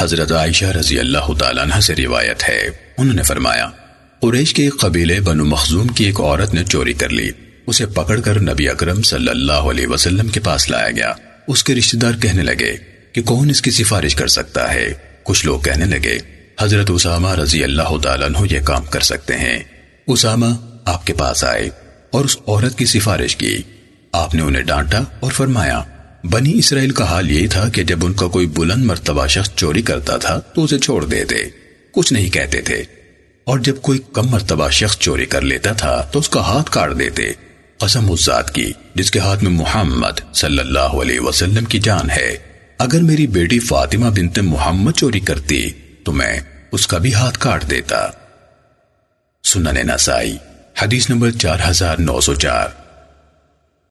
حضرت عائشہ رضی اللہ تعالیٰ عنہ سے روایت ہے۔ انہوں نے فرمایا، قریش کے قبیلے بنو مخزوم کی ایک عورت نے چوری کر لی۔ اسے پکڑ کر نبی اکرم صلی اللہ علیہ وسلم کے پاس لایا گیا۔ اس کے رشتہ دار کہنے لگے کہ کون اس کی سفارش کر سکتا ہے؟ کچھ لوگ کہنے لگے، حضرت اسامہ رضی اللہ تعالیٰ عنہ یہ کام کر سکتے ہیں۔ اسامہ آپ کے پاس آئے اور اس عورت کی سفارش کی۔ آپ نے انہیں ڈانٹا اور فرمایا بنی اسرائیل کا حال یہی تھا کہ جب ان کا کوئی بلند مرتبہ شخص چوری کرتا تھا تو اسے چھوڑ دیتے، کچھ نہیں کہتے تھے۔ اور جب کوئی کم مرتبہ شخص چوری کر لیتا تھا تو اس کا ہاتھ کاٹ دیتے۔ قسم اس ذات کی، جس کے ہاتھ میں محمد صلی اللہ علیہ وسلم کی جان ہے۔ اگر میری بیٹی فاطمہ بنت محمد چوری کرتی تو میں اس کا بھی ہاتھ کاٹ دیتا۔ سنن نسائی، حدیث نمبر چار ہزار نو سو چار۔